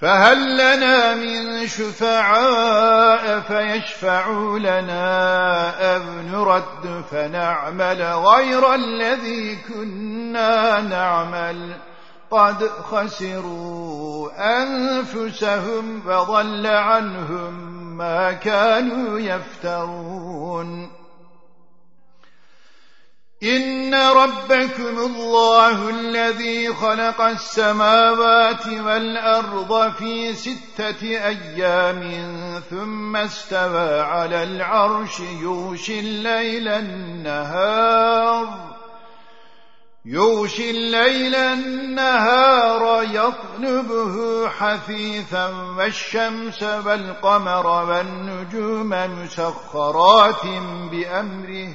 فهل لنا من شفعاء فيشفعوا لنا أو نرد فنعمل غير الذي كنا نعمل؟ قد خسروا أنفسهم فضل عنهم ما كانوا يفترون. إن ربكم الله الذي خلق السماوات والأرض في ستة أيام ثم استوى على العرش يوشي الليل النهار يوشي الليل النهار يطلبه حثيثا والشمس والقمر والنجوم مسخرات بأمره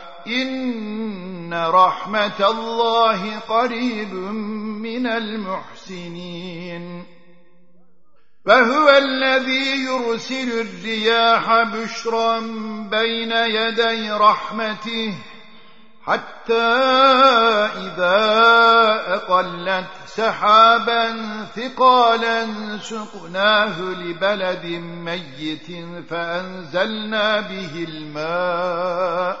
إن رحمة الله قريب من المحسنين فهو الذي يرسل الرياح بشرا بين يدي رحمته حتى إذا أقلت سحابا ثقالا سقناه لبلد ميت فأنزلنا به الماء